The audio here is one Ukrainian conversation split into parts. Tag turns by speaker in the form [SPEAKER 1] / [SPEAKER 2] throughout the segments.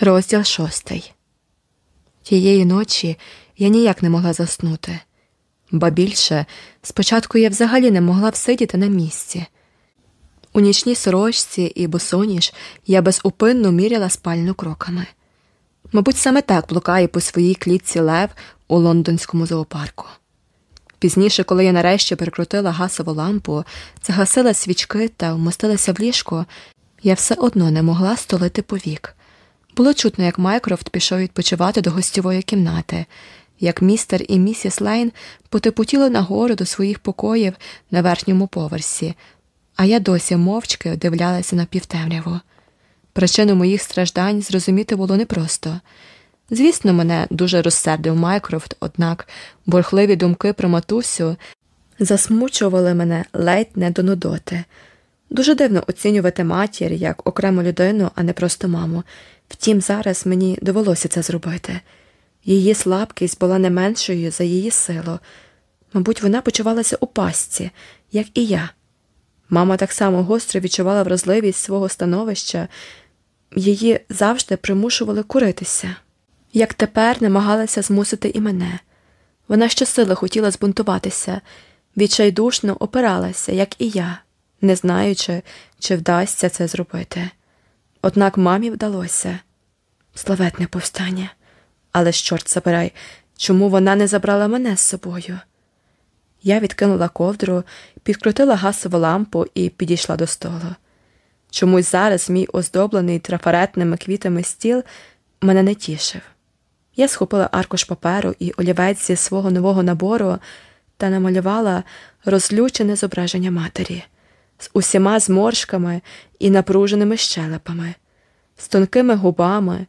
[SPEAKER 1] Розділ шостий. Тієї ночі я ніяк не могла заснути, ба більше спочатку я взагалі не могла всидіти на місці. У нічній сорочці і босоніж я безупинно міряла спальню кроками. Мабуть, саме так блукає по своїй клітці лев у лондонському зоопарку. Пізніше, коли я нарешті перекрутила гасову лампу, загасила свічки та вмостилася в ліжко, я все одно не могла столити повік. Було чутно, як Майкрофт пішов відпочивати до гостьової кімнати, як містер і місіс Лейн потепотіли нагору до своїх покоїв на верхньому поверсі, а я досі мовчки дивлялася на півтемряву. Причину моїх страждань зрозуміти було непросто. Звісно, мене дуже розсердив Майкрофт, однак борхливі думки про матусю засмучували мене ледь не до нудоти. Дуже дивно оцінювати матір як окрему людину, а не просто маму. Втім, зараз мені довелося це зробити. Її слабкість була не меншою за її силу. Мабуть, вона почувалася у пастці, як і я. Мама так само гостро відчувала вразливість свого становища, її завжди примушували куритися, як тепер намагалася змусити і мене. Вона щосили хотіла збунтуватися, відчайдушно опиралася, як і я, не знаючи, чи вдасться це зробити. Однак мамі вдалося славетне повстання. Але ж, чорт забирай, чому вона не забрала мене з собою? Я відкинула ковдру, підкрутила гасову лампу і підійшла до столу. Чомусь зараз мій оздоблений трафаретними квітами стіл мене не тішив. Я схопила аркуш паперу і олівець зі свого нового набору та намалювала розлючене зображення матері з усіма зморшками і напруженими щелепами, з тонкими губами,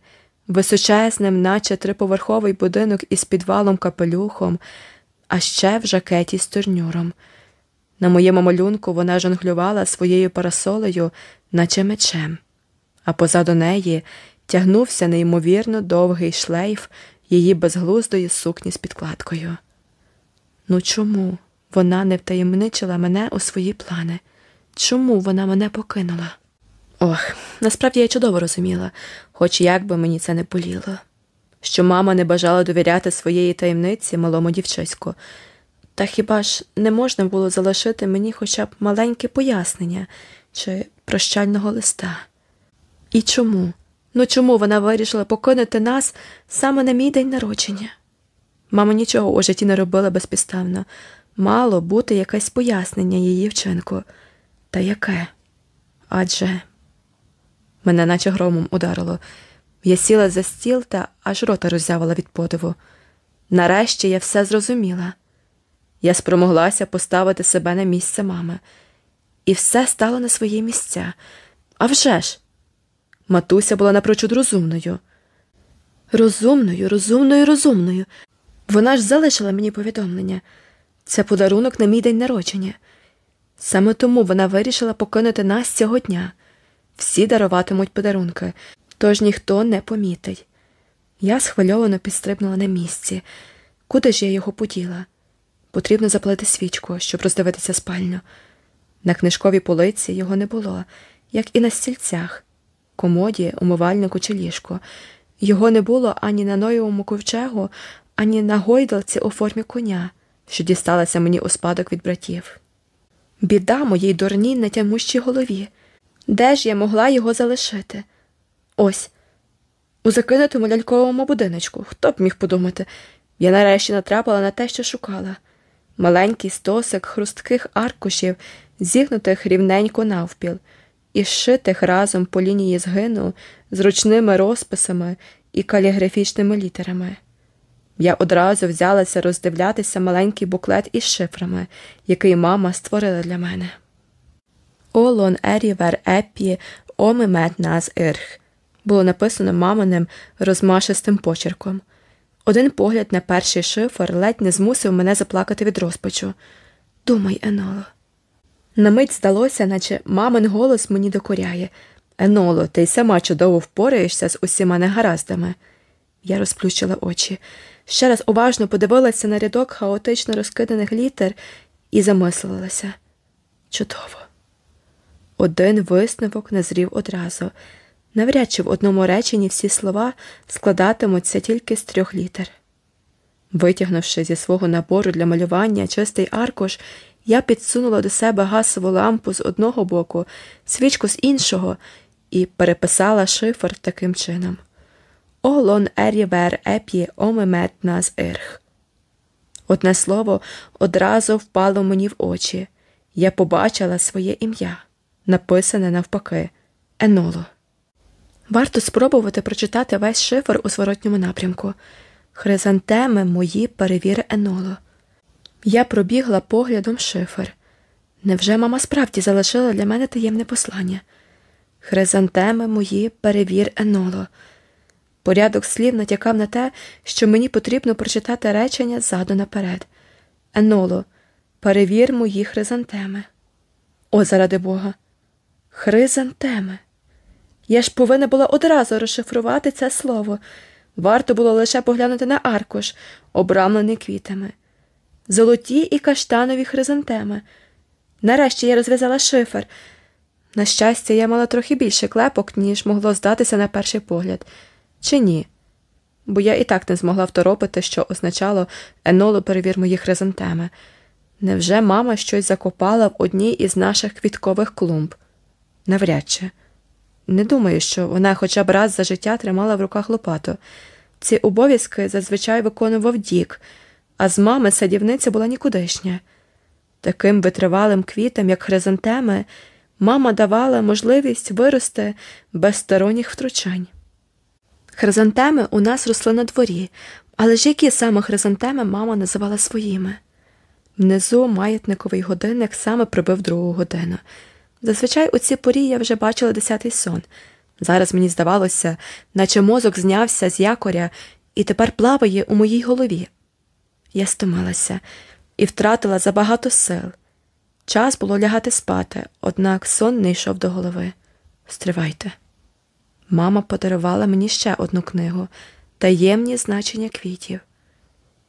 [SPEAKER 1] височезним, наче триповерховий будинок із підвалом капелюхом, а ще в жакеті з турнюром. На моєму малюнку вона жонглювала своєю парасолею, наче мечем, а позаду неї тягнувся неймовірно довгий шлейф її безглуздої сукні з підкладкою. Ну чому вона не втаємничила мене у свої плани? Чому вона мене покинула? Ох, насправді я чудово розуміла, хоч як би мені це не боліло, що мама не бажала довіряти своєї таємниці малому дівчиську. Та хіба ж не можна було залишити мені хоча б маленьке пояснення чи прощального листа? І чому? Ну чому вона вирішила покинути нас саме на мій день народження? Мама нічого у житті не робила безпідставно, мало бути якесь пояснення її вчинку. Та яке? Адже мене наче громом ударило. Я сіла за стіл та аж рота роззявила від подиву. Нарешті я все зрозуміла. Я спромоглася поставити себе на місце мами, і все стало на свої місця. А вже ж! Матуся була напрочуд розумною. Розумною, розумною, розумною. Вона ж залишила мені повідомлення це подарунок на мій день народження. Саме тому вона вирішила покинути нас цього дня. Всі даруватимуть подарунки, тож ніхто не помітить. Я схвильовано підстрибнула на місці. Куди ж я його поділа? Потрібно запалити свічку, щоб роздивитися спальню. На книжковій полиці його не було, як і на стільцях, комоді, умивальнику чи ліжку. Його не було ані на ноєвому ковчегу, ані на гойдалці у формі коня, що дісталася мені у спадок від братів. Біда моїй дурній нетямущій голові. Де ж я могла його залишити? Ось, у закинутому ляльковому будиночку. Хто б міг подумати? Я нарешті натрапила на те, що шукала маленький стосик хрустких аркушів, зігнутих рівненько навпіл, і зшитих разом по лінії згину з ручними розписами і каліграфічними літерами. Я одразу взялася роздивлятися маленький буклет із шифрами, який мама створила для мене. Олон ерівер епі оми мет нас ірх було написано маминим розмашистим почерком. Один погляд на перший шифр ледь не змусив мене заплакати від розпачу. Думай, Еноло. На мить здалося, наче мамин голос мені докоряє. Еноло, ти й сама чудово впораєшся з усіма негараздами. Я розплющила очі, ще раз уважно подивилася на рядок хаотично розкиданих літер і замислилася. Чудово. Один висновок назрів одразу. Навряд чи в одному реченні всі слова складатимуться тільки з трьох літер. Витягнувши зі свого набору для малювання чистий аркуш, я підсунула до себе гасову лампу з одного боку, свічку з іншого і переписала шифр таким чином. Олон ерівер епі омемет нас ірх. Одне слово одразу впало мені в очі. Я побачила своє ім'я, написане навпаки, Еноло. Варто спробувати прочитати весь шифр у зворотньому напрямку. Хризантеми мої перевіри Еноло. Я пробігла поглядом шифр. Невже мама справді залишила для мене таємне послання? Хризантеми мої перевір Еноло. Порядок слів натякав на те, що мені потрібно прочитати речення ззаду наперед. Еноло, перевір мої хризантеми. О, заради Бога. Хризантеми. Я ж повинна була одразу розшифрувати це слово. Варто було лише поглянути на аркуш, обрамлений квітами, золоті і каштанові хризантеми. Нарешті я розв'язала шифр. На щастя, я мала трохи більше клепок, ніж могло здатися на перший погляд. Чи ні? Бо я і так не змогла второпити, що означало еноло перевір мої хризантеми. Невже мама щось закопала в одній із наших квіткових клумб? Навряд чи. Не думаю, що вона хоча б раз за життя тримала в руках лопату. Ці обов'язки зазвичай виконував Дік, а з мами садівниця була нікудишня. Таким витривалим квітам, як хризантеми, мама давала можливість вирости без сторонніх втручань. Хризантеми у нас росли на дворі, але ж які саме хризантеми мама називала своїми? Внизу маятниковий годинник саме прибив другу годину. Зазвичай у цій порі я вже бачила десятий сон. Зараз мені здавалося, наче мозок знявся з якоря і тепер плаває у моїй голові. Я стомилася і втратила забагато сил. Час було лягати спати, однак сон не йшов до голови. Стривайте. Мама подарувала мені ще одну книгу таємні значення квітів.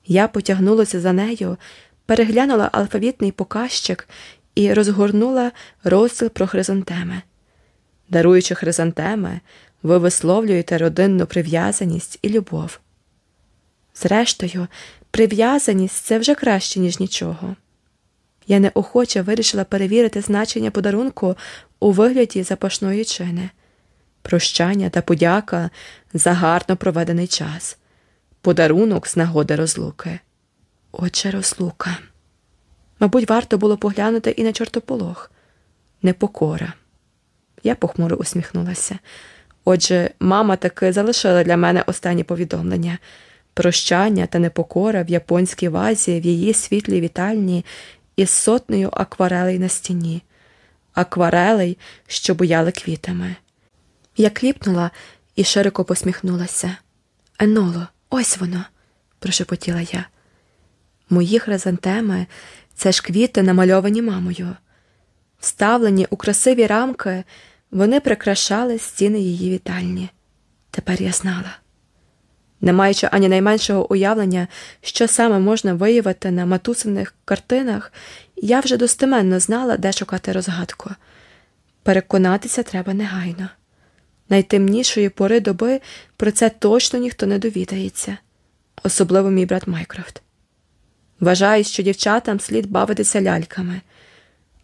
[SPEAKER 1] Я потягнулася за нею, переглянула алфавітний показчик і розгорнула розділ про хризантеми. Даруючи хризантеми, ви висловлюєте родинну прив'язаність і любов. Зрештою, прив'язаність це вже краще, ніж нічого. Я неохоче вирішила перевірити значення подарунку у вигляді запашної чини, прощання та подяка за гарно проведений час, подарунок з нагоди розлуки. Отже, розлука. Мабуть, варто було поглянути і на чортополох. Непокора. Я похмуро усміхнулася. Отже, мама таки залишила для мене останні повідомлення прощання та непокора в японській вазі в її світлій вітальні із сотнею акварелей на стіні, акварелей, що бояли квітами. Я кліпнула і широко посміхнулася. Еноло, ось воно, прошепотіла я. Мої хризантеми це ж квіти, намальовані мамою. Вставлені у красиві рамки, вони прикрашали стіни її вітальні. Тепер я знала. Не маючи ані найменшого уявлення, що саме можна виявити на матусиних картинах, я вже достеменно знала, де шукати розгадку. Переконатися треба негайно. Найтемнішої пори доби про це точно ніхто не довідається, особливо мій брат Майкрофт. Вважаю, що дівчатам слід бавитися ляльками.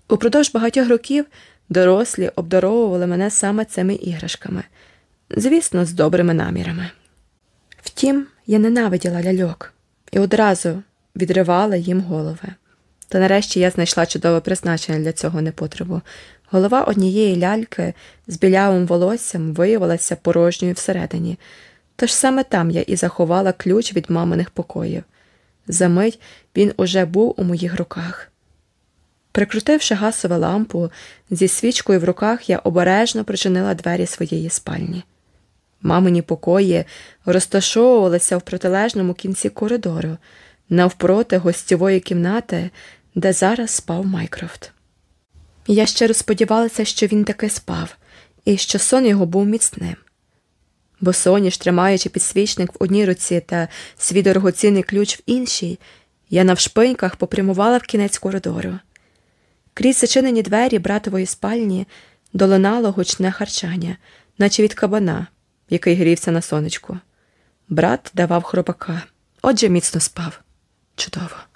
[SPEAKER 1] Упродовж багатьох років дорослі обдаровували мене саме цими іграшками, звісно, з добрими намірами. Втім, я ненавиділа ляльок і одразу відривала їм голови. Та нарешті я знайшла чудове призначення для цього непотребу. Голова однієї ляльки з білявим волоссям виявилася порожньою всередині, тож саме там я і заховала ключ від маминих покоїв. Замить він уже був у моїх руках. Прикрутивши гасову лампу, зі свічкою в руках я обережно причинила двері своєї спальні. Мамині покої розташовувалися в протилежному кінці коридору, навпроти гостєвої кімнати, де зараз спав Майкрофт. Я щиро сподівалася, що він таки спав, і що сон його був міцним. Бо соніш, тримаючи підсвічник в одній руці та свій дорогоцінний ключ в іншій, я навшпиньках попрямувала в кінець коридору. Крізь зачинені двері братової спальні долинало гучне харчання, наче від кабана, який грівся на сонечку. Брат давав хробака, отже міцно спав. Чудово.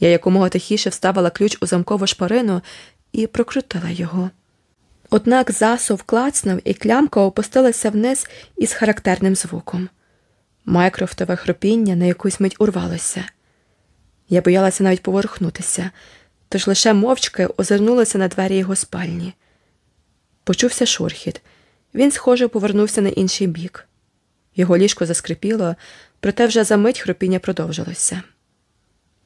[SPEAKER 1] Я якомога тихіше вставила ключ у замкову шпарину і прокрутила його. Однак засув клацнув, і клямка опустилася вниз із характерним звуком. Майкрофтове хропіння на якусь мить урвалося. Я боялася навіть поворухнутися, тож лише мовчки озирнулася на двері його спальні. Почувся шурхіт. Він, схоже, повернувся на інший бік. Його ліжко заскрипіло, проте вже за мить хропіння продовжилося.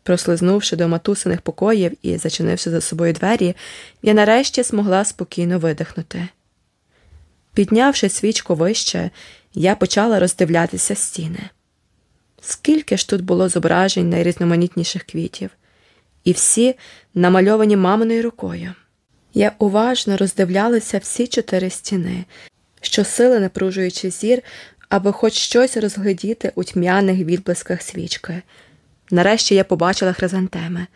[SPEAKER 1] Прослизнувши до матусиних покоїв і зачинивши за собою двері, я нарешті змогла спокійно видихнути. Піднявши свічку вище, я почала роздивлятися стіни. Скільки ж тут було зображень найрізноманітніших квітів, і всі намальовані маминою рукою. Я уважно роздивлялася всі чотири стіни, щосили напружуючи зір, аби хоч щось розглядіти у тьмяних відблисках свічки. Нарешті я побачила хризантеми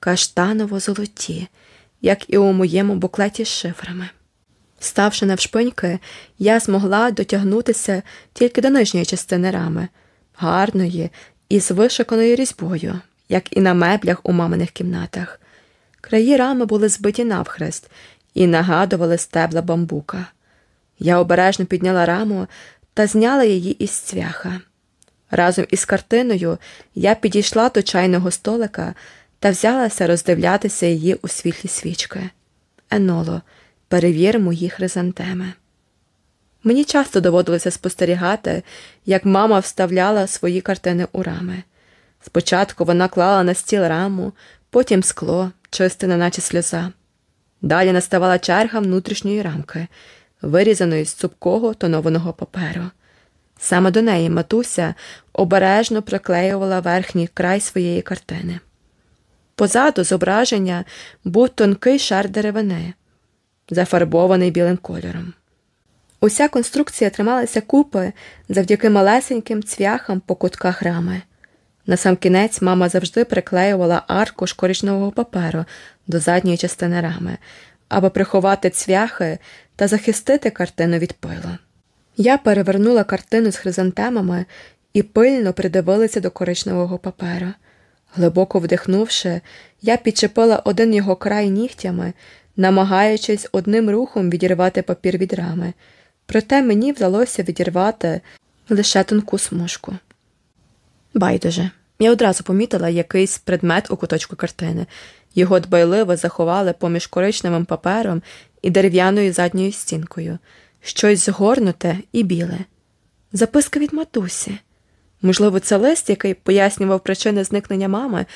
[SPEAKER 1] каштаново золоті, як і у моєму буклеті з шифрами. Ставши навшпиньки, я змогла дотягнутися тільки до нижньої частини рами, гарної і з вишиканою різьбою, як і на меблях у маминих кімнатах. Краї рами були збиті навхрест і нагадували стебла бамбука. Я обережно підняла раму та зняла її із цвяха. Разом із картиною я підійшла до чайного столика та взялася роздивлятися її у світлі свічки. Еноло, перевір мої хризантеми. Мені часто доводилося спостерігати, як мама вставляла свої картини у рами. Спочатку вона клала на стіл раму, потім скло, чисте, наче сльоза. Далі наставала черга внутрішньої рамки, вирізаної з цупкого тонованого паперу. Саме до неї матуся обережно приклеювала верхній край своєї картини. Позаду зображення був тонкий шар деревини, зафарбований білим кольором. Уся конструкція трималася купи завдяки малесеньким цвяхам по кутках рами. Насамкінець мама завжди приклеювала аркуш коричневого паперу до задньої частини рами, аби приховати цвяхи та захистити картину від пилу. Я перевернула картину з хризантемами і пильно придивилася до коричневого паперу. Глибоко вдихнувши, я підчепила один його край нігтями, намагаючись одним рухом відірвати папір від рами, проте мені вдалося відірвати лише тонку смужку. Байдуже, я одразу помітила якийсь предмет у куточку картини. Його дбайливо заховали поміж коричневим папером і дерев'яною задньою стінкою, щось згорнуте і біле. Записка від матусі. Можливо, це лист, який пояснював причини зникнення мами,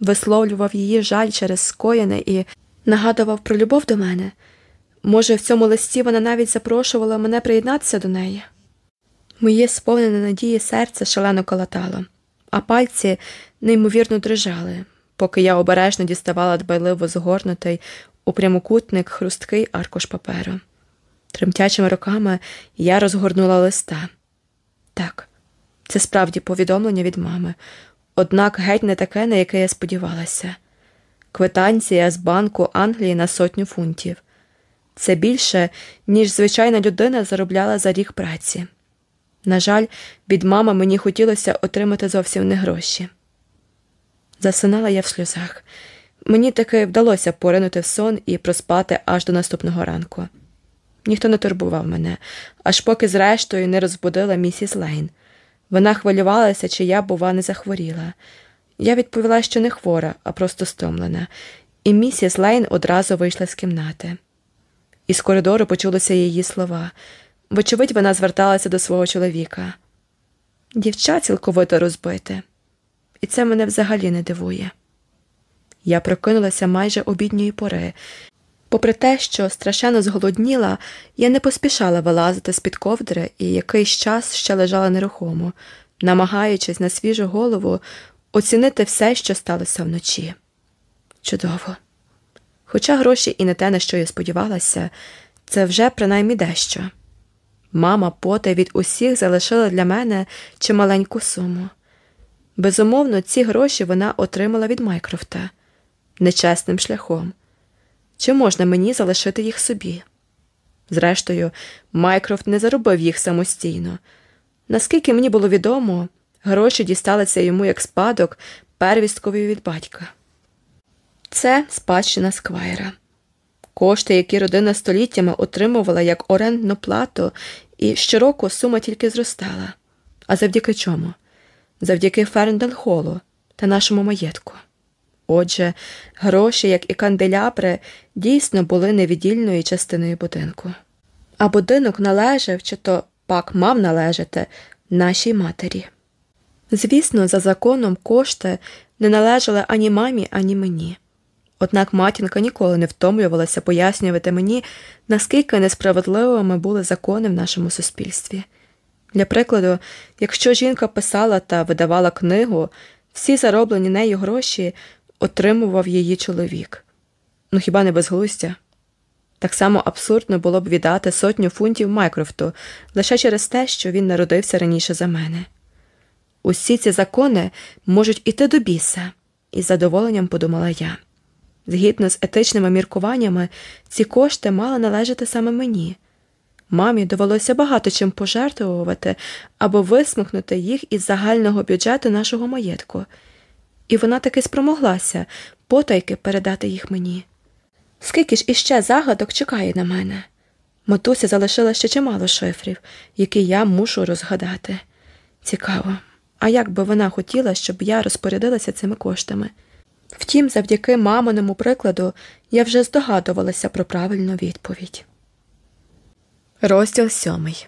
[SPEAKER 1] висловлював її жаль через скоєне і нагадував про любов до мене. Може, в цьому листі вона навіть запрошувала мене приєднатися до неї. Моє сповнене надії серце шалено колотало, а пальці неймовірно дрижали, поки я обережно діставала дбайливо згорнутий у прямокутник хрусткий аркуш паперу. Тремтячими руками я розгорнула листа. Так, це справді повідомлення від мами, однак геть не таке, на яке я сподівалася. Квитанція з банку Англії на сотню фунтів. Це більше, ніж звичайна людина заробляла за рік праці. На жаль, від мами мені хотілося отримати зовсім не гроші. Засинала я в сльозах. Мені таки вдалося поринути в сон і проспати аж до наступного ранку. Ніхто не турбував мене, аж поки, зрештою, не розбудила місіс Лейн. Вона хвилювалася, чи я, бува, не захворіла. Я відповіла, що не хвора, а просто стомлена, і місіс Лейн одразу вийшла з кімнати. Із коридору почулися її слова. Вочевидь, вона зверталася до свого чоловіка. Дівча цілковито розбите, і це мене взагалі не дивує. Я прокинулася майже обідньої пори. Попри те, що страшенно зголодніла, я не поспішала вилазити з під ковдри і якийсь час ще лежала нерухомо, намагаючись на свіжу голову оцінити все, що сталося вночі. Чудово. Хоча гроші і не те, на що я сподівалася, це вже принаймні дещо. Мама потай від усіх залишила для мене чималеньку суму. Безумовно, ці гроші вона отримала від Майкрофта нечесним шляхом. Чи можна мені залишити їх собі? Зрештою, Майкрофт не заробив їх самостійно. Наскільки мені було відомо, гроші дісталися йому як спадок первісткові від батька. Це спадщина Сквайра. Кошти, які родина століттями отримувала як орендну плату, і щороку сума тільки зростала. А завдяки чому? Завдяки Фернденхолу та нашому маєтку. Отже, гроші, як і канделябри, дійсно були невіддільною частиною будинку. А будинок належав, чи то пак мав належати нашій матері. Звісно, за законом кошти не належали ані мамі, ані мені. Однак матінка ніколи не втомлювалася пояснювати мені, наскільки несправедливими були закони в нашому суспільстві. Для прикладу, якщо жінка писала та видавала книгу, всі зароблені нею гроші отримував її чоловік. Ну хіба не безглуздя? Так само абсурдно було б віддати сотню фунтів Майкрофту лише через те, що він народився раніше за мене. Усі ці закони можуть іти до біса, із задоволенням подумала я. Згідно з етичними міркуваннями, ці кошти мали належати саме мені. Мамі довелося багато чим пожертвувати або висмикнути їх із загального бюджету нашого маєтку, і вона таки спромоглася потайки передати їх мені. Скільки ж іще загадок чекає на мене? Матуся залишила ще чимало шифрів, які я мушу розгадати. Цікаво, а як би вона хотіла, щоб я розпорядилася цими коштами? Втім, завдяки маминому прикладу я вже здогадувалася про правильну відповідь. Розділ сьомий.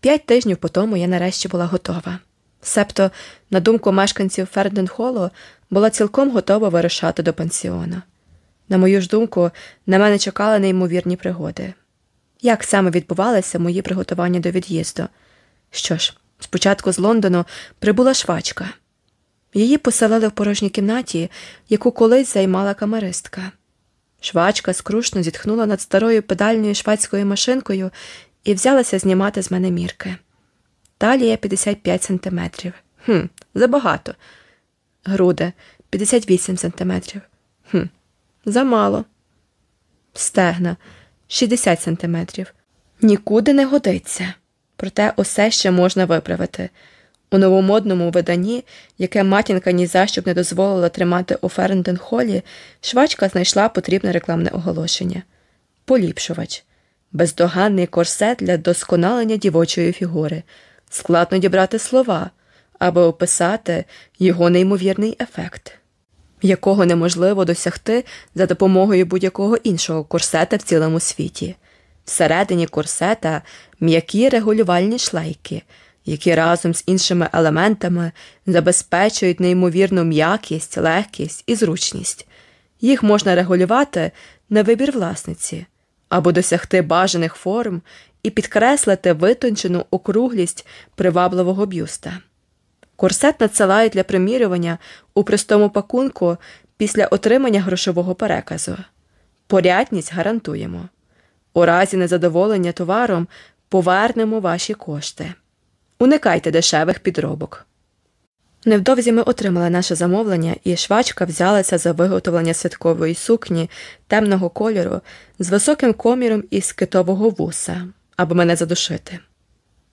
[SPEAKER 1] П'ять тижнів по тому я нарешті була готова. Себто, на думку мешканців Ферденхолу, була цілком готова вирушати до пансіону. На мою ж думку, на мене чекали неймовірні пригоди. Як саме відбувалися мої приготування до від'їзду? Що ж, спочатку з Лондону прибула швачка. Її поселили в порожній кімнаті, яку колись займала камеристка. Швачка скрушно зітхнула над старою педальною швадською машинкою і взялася знімати з мене мірки. Талія 55 сантиметрів. Хм, забагато. Груди 58 сантиметрів. Хм, замало. Стегна 60 сантиметрів. Нікуди не годиться. Проте усе ще можна виправити. У новомодному виданні, яке матінка ні за що б не дозволила тримати у Ференденхолі, швачка знайшла потрібне рекламне оголошення поліпшувач, бездоганний корсет для досконалення дівочої фігури, складно дібрати слова, аби описати його неймовірний ефект, якого неможливо досягти за допомогою будь-якого іншого корсета в цілому світі. Всередині корсета м'які регулювальні шлейки які разом з іншими елементами забезпечують неймовірну м'якість, легкість і зручність. Їх можна регулювати на вибір власниці або досягти бажаних форм і підкреслити витончену округлість привабливого бюста. Корсет надсилають для примірювання у простому пакунку після отримання грошового переказу. Порядність гарантуємо. У разі незадоволення товаром повернемо ваші кошти. Уникайте дешевих підробок. Невдовзі ми отримали наше замовлення, і швачка взялася за виготовлення святкової сукні темного кольору з високим коміром із китового вуса, аби мене задушити.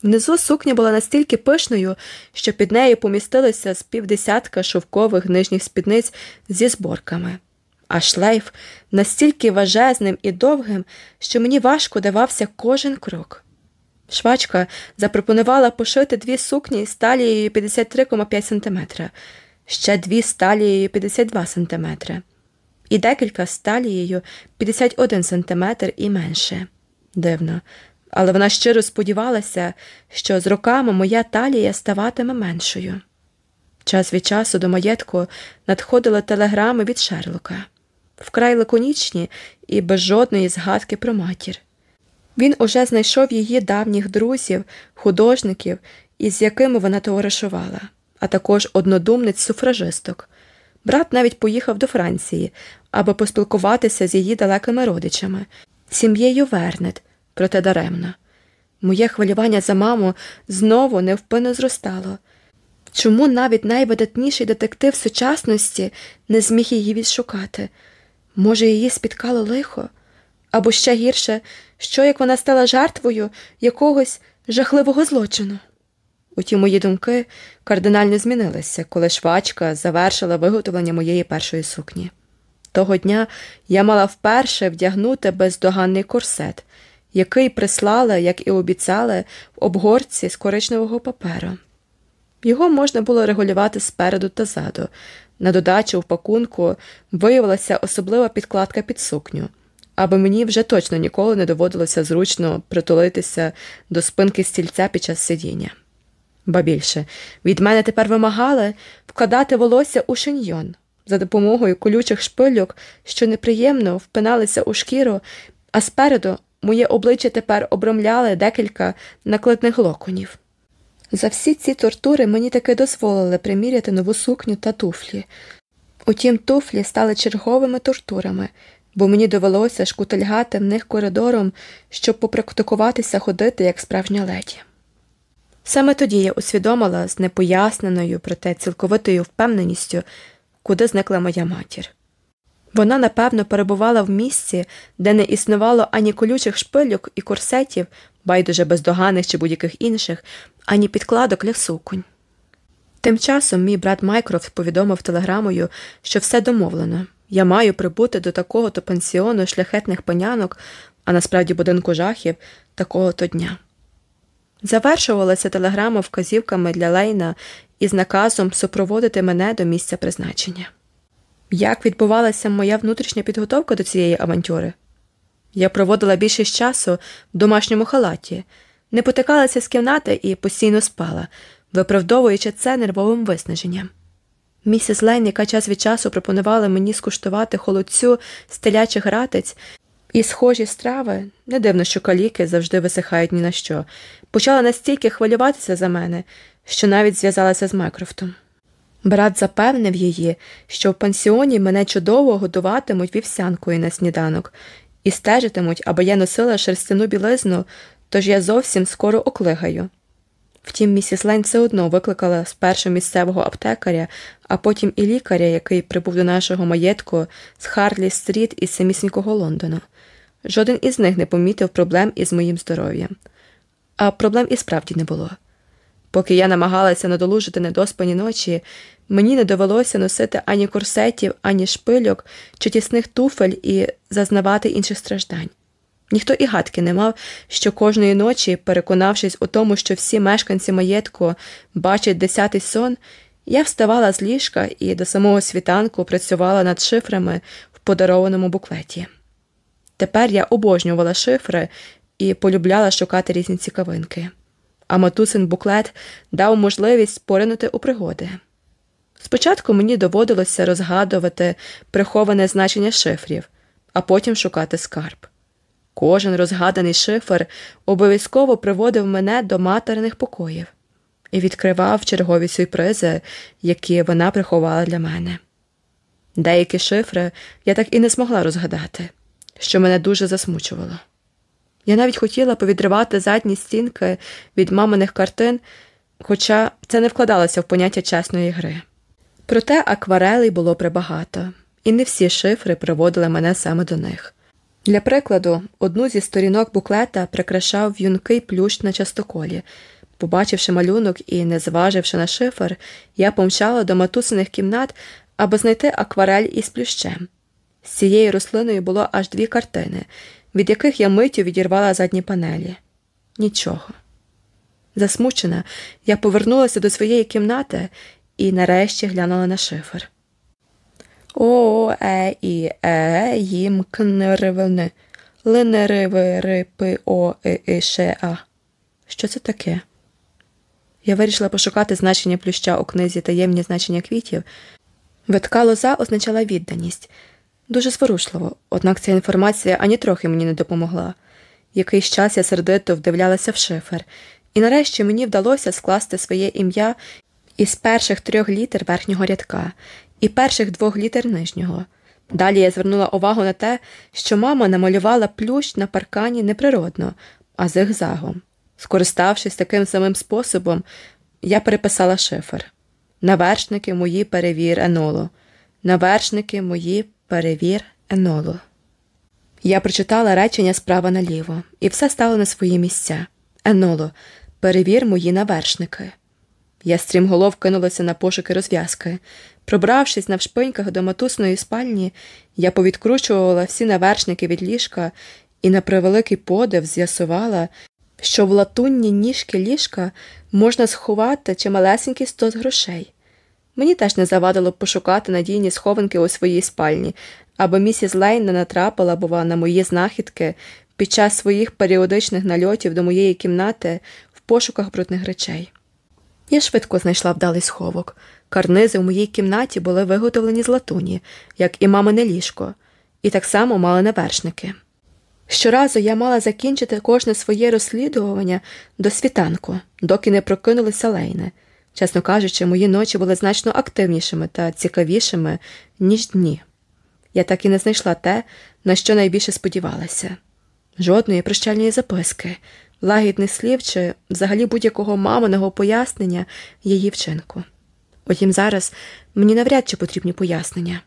[SPEAKER 1] Внизу сукня була настільки пишною, що під нею помістилися з півдесятка шовкових нижніх спідниць зі зборками, а шлейф настільки важезним і довгим, що мені важко давався кожен крок. Швачка запропонувала пошити дві сукні з талією 53,5 см, ще дві з талією 52 см, і декілька з талією 51 см і менше. Дивно, але вона щиро сподівалася, що з роками моя талія ставатиме меншою. Час від часу до маєтку надходили телеграми від Шерлока, вкрай лаконічні і без жодної згадки про матір. Він уже знайшов її давніх друзів, художників, із якими вона товаришувала, а також однодумниць суфражисток. Брат навіть поїхав до Франції, аби поспілкуватися з її далекими родичами, сім'єю Вернет, проте даремно. Моє хвилювання за маму знову невпинно зростало. Чому навіть найвидатніший детектив сучасності не зміг її відшукати? Може, її спіткало лихо? Або ще гірше, що як вона стала жертвою якогось жахливого злочину. Утім, мої думки кардинально змінилися, коли швачка завершила виготовлення моєї першої сукні. Того дня я мала вперше вдягнути бездоганний корсет, який прислала, як і обіцяли, в обгорці з коричневого паперу. Його можна було регулювати спереду та ззаду. На додачу в пакунку виявилася особлива підкладка під сукню, аби мені вже точно ніколи не доводилося зручно притулитися до спинки стільця під час сидіння. Ба більше, від мене тепер вимагали вкладати волосся у шиньйон за допомогою колючих шпильок, що неприємно впиналися у шкіру, а спереду моє обличчя тепер обромляли декілька наклитних локонів. За всі ці тортури мені таки дозволили приміряти нову сукню та туфлі. Утім, туфлі стали черговими тортурами, бо мені довелося шкутильгати в них коридором, щоб попрактикуватися ходити як справжня леді. Саме тоді я усвідомила з непоясненою, проте цілковитою впевненістю, куди зникла моя матір. Вона, напевно, перебувала в місці, де не існувало ані колючих шпильок і корсетів, байдуже бездоганих чи будь-яких інших, ані підкладок для суконь. Тим часом мій брат Майкрофт повідомив телеграмою, що все домовлено я маю прибути до такого то пансіону шляхетних панянок, а насправді будинку жахів, такого то дня. Завершувалася телеграма вказівками для Лейна із наказом супроводити мене до місця призначення. Як відбувалася моя внутрішня підготовка до цієї авантюри? Я проводила більшість часу в домашньому халаті, не потикалася з кімнати і постійно спала, виправдовуючи це нервовим виснаженням. Місіс Лейн, яка час від часу пропонувала мені скуштувати холодцю стелячих ратиць і схожі страви, не дивно, що каліки завжди висихають ні на що, почала настільки хвилюватися за мене, що навіть зв'язалася з Майкрофтом. Брат запевнив її, що в пансіоні мене чудово годуватимуть вівсянкою на сніданок і стежитимуть, аби я носила шерстяну білизну, тож я зовсім скоро оклигаю. Втім, місіс Лейн все одно викликала спершу місцевого аптекаря, а потім і лікаря, який прибув до нашого маєтку з Харлі Стріт із самісінького Лондона. Жоден із них не помітив проблем із моїм здоров'ям. А проблем і справді не було. Поки я намагалася надолужити недоспані ночі, мені не довелося носити ані корсетів, ані шпильок чи тісних туфель і зазнавати інших страждань. Ніхто і гадки не мав, що кожної ночі, переконавшись у тому, що всі мешканці маєтку бачать десятий сон, я вставала з ліжка і до самого світанку працювала над шифрами в подарованому буклеті. Тепер я обожнювала шифри і полюбляла шукати різні цікавинки, а матусин буклет дав можливість поринути у пригоди. Спочатку мені доводилося розгадувати приховане значення шифрів, а потім шукати скарб. Кожен розгаданий шифр обов'язково приводив мене до материних покоїв і відкривав чергові сюрпризи, які вона приховала для мене. Деякі шифри я так і не змогла розгадати, що мене дуже засмучувало. Я навіть хотіла повідривати задні стінки від маминих картин, хоча це не вкладалося в поняття чесної гри. Проте акварелей було прибагато, і не всі шифри приводили мене саме до них. Для прикладу, одну зі сторінок буклета прикрашав юнкий плющ на частоколі. Побачивши малюнок і не зваживши на шифр, я помчала до матусиних кімнат, аби знайти акварель із плющем. З цією рослиною було аж дві картини, від яких я миттю відірвала задні панелі. Нічого. Засмучена, я повернулася до своєї кімнати і нарешті глянула на шифр. О, е, і, е, їм кнервни, линериви, рипи, о, и, і, ше, а. Що це таке? Я вирішила пошукати значення плюща у книзі таємні значення квітів. Витка лоза означала відданість. Дуже зворушливо, однак ця інформація ані трохи мені не допомогла. Якийсь час я сердито вдивлялася в шифер, і нарешті мені вдалося скласти своє ім'я із перших трьох літер верхнього рядка і перших двох літер нижнього. Далі я звернула увагу на те, що мама намалювала плющ на паркані неприродно, а зигзагом. Скориставшись таким самим способом, я переписала шифр. Навершники мої перевір енолу. Навершники мої перевір енолу. Я прочитала речення справа наліво, і все стало на свої місця. Еноло, перевір мої навершники. Я стрімголов кинулася на пошуки розв'язки. Пробравшись навшпиньках до матусної спальні, я повідкручувала всі навершники від ліжка і на превеликий подив з'ясувала, що в латунні ніжки ліжка можна сховати чималесенький стос грошей. Мені теж не завадило пошукати надійні схованки у своїй спальні, аби місіс Лейн не натрапила, бува, на мої знахідки під час своїх періодичних нальотів до моєї кімнати в пошуках брудних речей. Я швидко знайшла вдалий сховок. Карнизи в моїй кімнаті були виготовлені з латуні, як і мамине ліжко, і так само мали навершники. Щоразу я мала закінчити кожне своє розслідування до світанку, доки не прокинулися лейни. Чесно кажучи, мої ночі були значно активнішими та цікавішими, ніж дні. Я так і не знайшла те, на що найбільше сподівалася жодної прощальної записки, лагідних слів чи взагалі будь-якого маминого пояснення її вчинку. Утім, зараз мені навряд чи потрібні пояснення.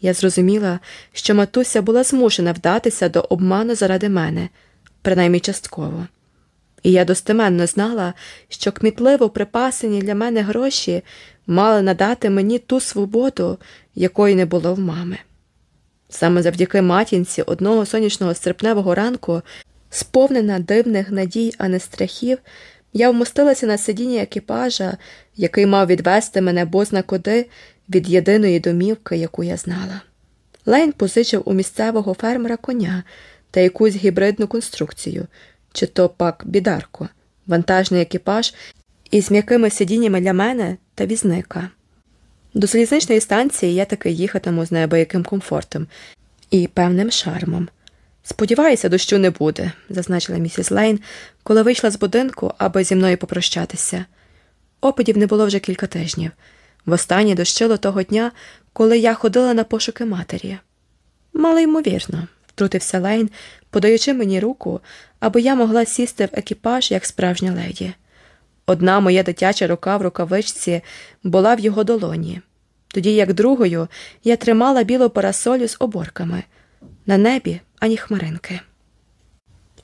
[SPEAKER 1] Я зрозуміла, що матуся була змушена вдатися до обману заради мене, принаймні частково. І я достеменно знала, що кмітливо припасені для мене гроші мали надати мені ту свободу, якої не було в мами. Саме завдяки матінці одного сонячного серпневого ранку, сповнена дивних надій, а не страхів, я вмостилася на сидінні екіпажа, який мав відвести мене бозна куди від єдиної домівки, яку я знала. Лейн позичив у місцевого фермера коня та якусь гібридну конструкцію, чи то пак бідарку, вантажний екіпаж із м'якими сидіннями для мене та візника. До залізничної станції я таки їхатиму з неабияким комфортом і певним шармом. Сподіваюся, дощу не буде, зазначила місіс Лейн, коли вийшла з будинку, аби зі мною попрощатися. Опадів не було вже кілька тижнів. Востаннє дощило того дня, коли я ходила на пошуки матері. Мало ймовірно, втрутився Лейн, подаючи мені руку, аби я могла сісти в екіпаж як справжня леді. Одна моя дитяча рука в рукавичці була в його долоні, тоді як другою я тримала білу парасолю з оборками на небі ані хмаринки.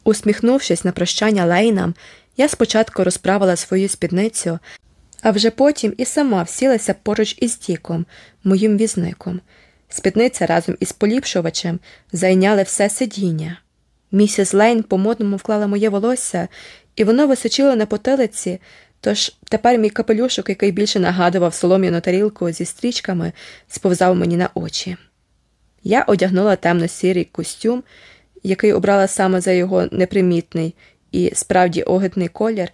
[SPEAKER 1] Усміхнувшись на прощання Лейнам, я спочатку розправила свою спідницю, а вже потім і сама всілася поруч із Діком, моїм візником. Спідниця разом із поліпшувачем зайняли все сидіння. Місіс Лейн по модному вклала моє волосся, і воно височило на потилиці, тож тепер мій капелюшок, який більше нагадував солом'яну тарілку зі стрічками, сповзав мені на очі. Я одягнула темно-сірий костюм, який обрала саме за його непримітний і справді огидний колір,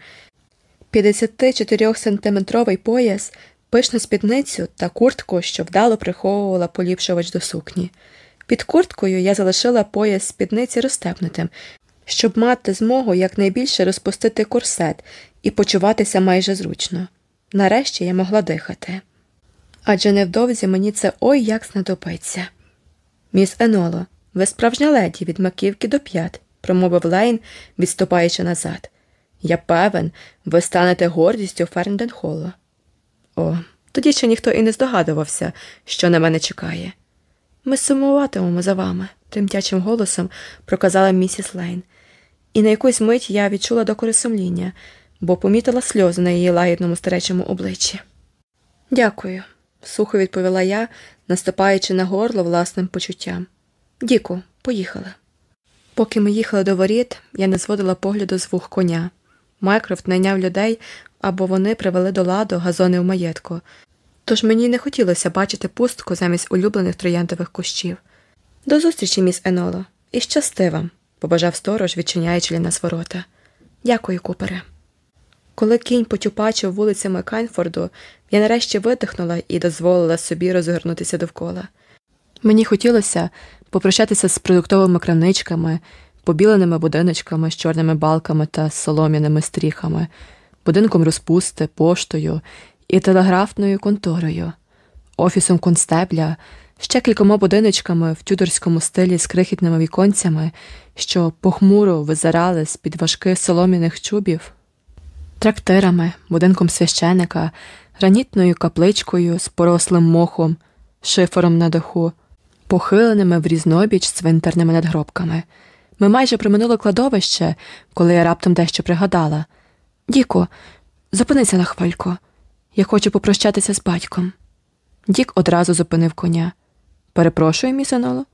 [SPEAKER 1] 54-сантиметровий пояс, пишну спідницю та куртку, що вдало приховувала поліпшувач до сукні. Під курткою я залишила пояс спідниці розтепнутим, щоб мати змогу якнайбільше розпустити корсет і почуватися майже зручно. Нарешті я могла дихати. Адже невдовзі мені це ой як знадобиться. Міс Еноло, ви справжня леді від маківки до п'ят, промовив Лейн, відступаючи назад. Я певен, ви станете гордістю Фернденхолла. О, тоді ще ніхто і не здогадувався, що на мене чекає. Ми сумуватимемо за вами, тремтячим голосом проказала місіс Лейн, і на якусь мить я відчула докори сумління, бо помітила сльози на її лагідному старечому обличчі. Дякую, сухо відповіла я, наступаючи на горло власним почуттям. Діку, поїхали. Поки ми їхали до воріт, я не зводила погляду з вух коня. Майкрофт найняв людей або вони привели до ладу газони в маєтку, тож мені не хотілося бачити пустку замість улюблених трояндових кущів. До зустрічі, міс Еноло, і щасти вам, побажав сторож, відчиняючи для нас ворота. Дякую, купере. Коли кінь потюпачив вулицями Кайнфорду, я нарешті видихнула і дозволила собі розгорнутися довкола. Мені хотілося попрощатися з продуктовими крамничками, побіленими будиночками з чорними балками та солом'яними стріхами, будинком розпусти, поштою і телеграфною конторою, офісом констебля, ще кількома будиночками в тюдорському стилі з крихітними віконцями, що похмуро визирали з під важких солом'яних чубів, трактирами, будинком священика, гранітною капличкою з порослим мохом, шифером на даху, похиленими в різнобіч цвинтарними надгробками. Ми майже проминули кладовище, коли я раптом дещо пригадала. Діко, зупинися на хвильку. Я хочу попрощатися з батьком. Дік одразу зупинив коня. Перепрошую, місаноло.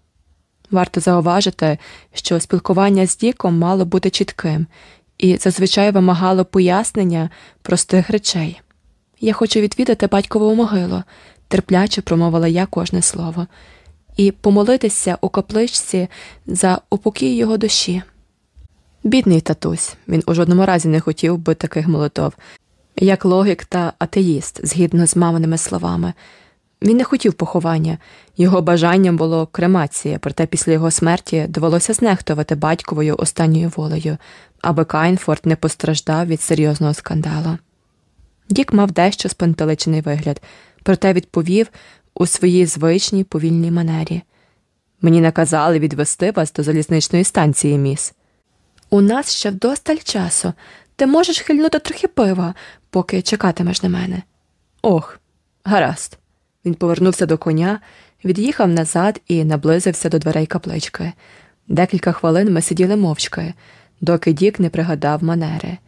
[SPEAKER 1] Варто зауважити, що спілкування з Діком мало бути чітким і зазвичай вимагало пояснення простих речей. Я хочу відвідати батькову могилу, терпляче промовила я кожне слово, і помолитися у капличці за упокій його душі. Бідний татусь, він у жодному разі не хотів би таких молитов, як логік та атеїст, згідно з маминими словами. Він не хотів поховання, його бажанням було кремація, проте після його смерті довелося знехтувати батьковою останньою волею, аби Кайнфорд не постраждав від серйозного скандалу. Дік мав дещо спантеличений вигляд, проте відповів у своїй звичній повільній манері. Мені наказали відвести вас до залізничної станції, міс. У нас ще вдосталь часу. Ти можеш хильнути трохи пива, поки чекатимеш на мене. Ох, гаразд. Він повернувся до коня, від'їхав назад і наблизився до дверей каплички. Декілька хвилин ми сиділи мовчки, доки Дік не пригадав манери.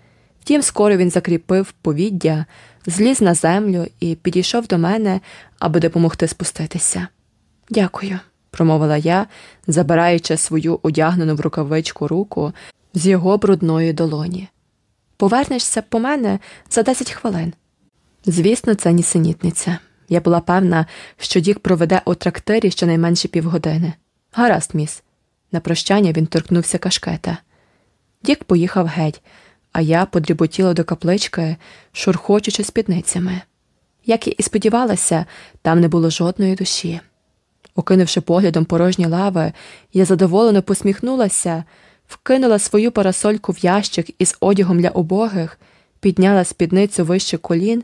[SPEAKER 1] Втім, скоро він закріпив повіддя, зліз на землю і підійшов до мене, аби допомогти спуститися. Дякую, промовила я, забираючи свою одягнену в рукавичку руку з його брудної долоні. Повернешся по мене за десять хвилин. Звісно, це нісенітниця. Я була певна, що Дік проведе у трактирі щонайменше півгодини. Гаразд, міс. На прощання він торкнувся кашкета. Дік поїхав геть, а я подріботіла до каплички, шурхочучи спідницями. Як і сподівалася, там не було жодної душі. Окинувши поглядом порожні лави, я задоволено посміхнулася, вкинула свою парасольку в ящик із одягом для убогих, підняла спідницю вище колін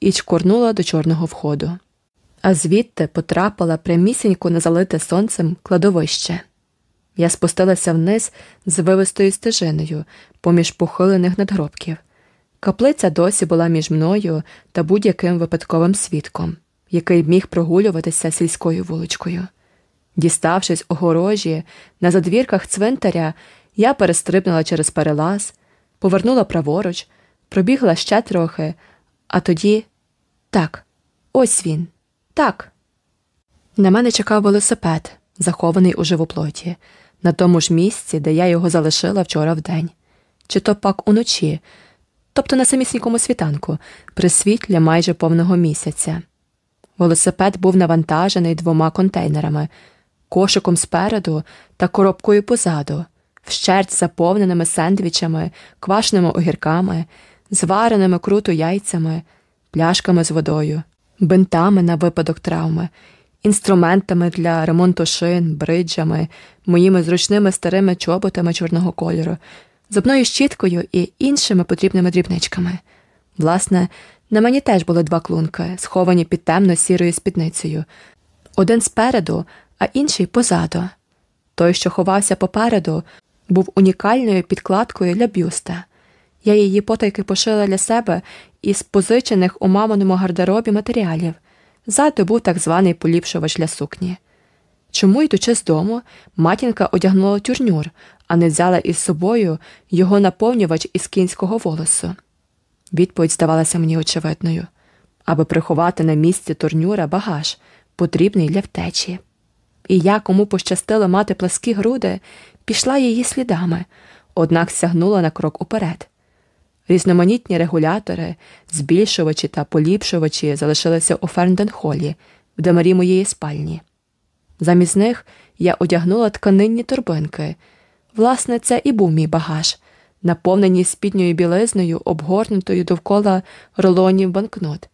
[SPEAKER 1] і чкорнула до чорного входу. А звідти потрапила прямісінько на залите сонцем кладовище. Я спустилася вниз з вивистою стежиною, поміж похилених надгробків. Каплиця досі була між мною та будь-яким випадковим свідком, який міг прогулюватися сільською вуличкою. Діставшись огорожі, на задвірках цвинтаря, я перестрибнула через перелаз, повернула праворуч, пробігла ще трохи, а тоді так, ось він, так. На мене чекав велосипед, захований у живоплоті, на тому ж місці, де я його залишила вчора вдень, чи то пак уночі, тобто на самісінькому світанку, при світлі майже повного місяця. Велосипед був навантажений двома контейнерами, кошиком спереду та коробкою позаду, вщерть заповненими сендвічами, квашеними огірками, звареними круто яйцями, пляшками з водою, бинтами на випадок травми, інструментами для ремонту шин, бриджами, моїми зручними старими чоботами чорного кольору, зубною щіткою і іншими потрібними дрібничками. Власне, на мені теж були два клунки, сховані під темно сірою спідницею, один спереду, а інший позаду. Той, що ховався попереду, був унікальною підкладкою для бюста. Я її потайки пошила для себе із позичених у маминому гардеробі матеріалів. Ззаду був так званий поліпшувач для сукні. Чому, йдучи з дому, матінка одягнула тюрнюр, а не взяла із собою його наповнювач із кінського волосу? Відповідь здавалася мені очевидною аби приховати на місці турнюра багаж, потрібний для втечі. І я, кому пощастило мати пласкі груди, пішла її слідами, однак сягнула на крок уперед. Різноманітні регулятори, збільшувачі та поліпшувачі залишилися у Фернденхолі, в демарі моєї спальні. Замість них я одягнула тканинні торбинки. Власне, це і був мій багаж, наповнений спідньою білизною, обгорнутою довкола рулонів банкнот.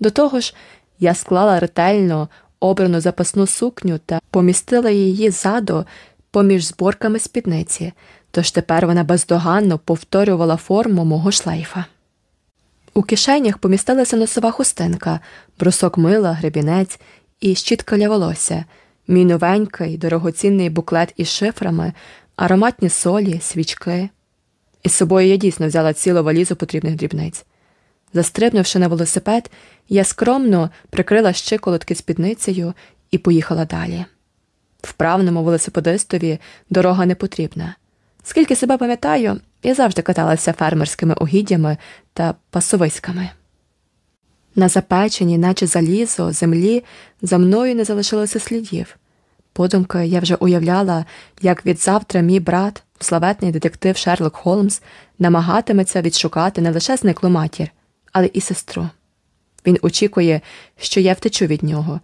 [SPEAKER 1] До того ж, я склала ретельно обрану запасну сукню та помістила її ззаду поміж зборками спідниці тож тепер вона бездоганно повторювала форму мого шлейфа. У кишенях помістилася носова хустинка, брусок мила, гребінець і щітка для волосся, мій новенький, дорогоцінний буклет із шифрами, ароматні солі, свічки. Із собою я дійсно взяла цілу валізу потрібних дрібниць. Застрибнувши на велосипед, я скромно прикрила щиколотки спідницею і поїхала далі. Вправному велосипедистові дорога не потрібна. Скільки себе пам'ятаю, я завжди каталася фермерськими угіддями та пасовиськами. На запеченій, наче залізо, землі, за мною не залишилося слідів. Подумки я вже уявляла, як від завтра мій брат, славетний детектив Шерлок Холмс, намагатиметься відшукати не лише зниклу матір, але і сестру. Він очікує, що я втечу від нього.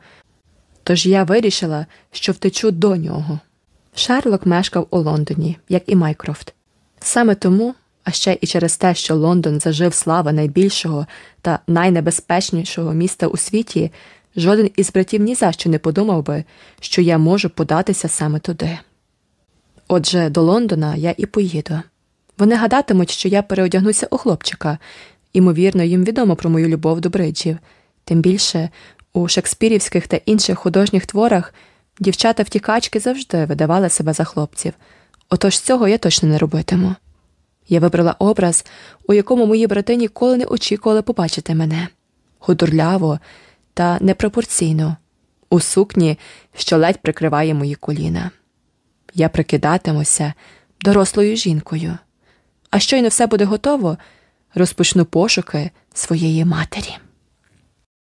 [SPEAKER 1] Тож я вирішила, що втечу до нього. Шерлок мешкав у Лондоні, як і Майкрофт. Саме тому, а ще і через те, що Лондон зажив слава найбільшого та найнебезпечнішого міста у світі, жоден із братів ні за що не подумав би, що я можу податися саме туди. Отже, до Лондона я і поїду. Вони гадатимуть, що я переодягнуся у хлопчика, Імовірно, їм відомо про мою любов до бриджів, тим більше у шекспірівських та інших художніх творах дівчата втікачки завжди видавали себе за хлопців, отож цього я точно не робитиму. Я вибрала образ, у якому мої брати ніколи не очікували побачити мене худорляво та непропорційно, у сукні, що ледь прикриває мої коліна. Я прикидатимуся дорослою жінкою. А щойно все буде готово розпочну пошуки своєї матері.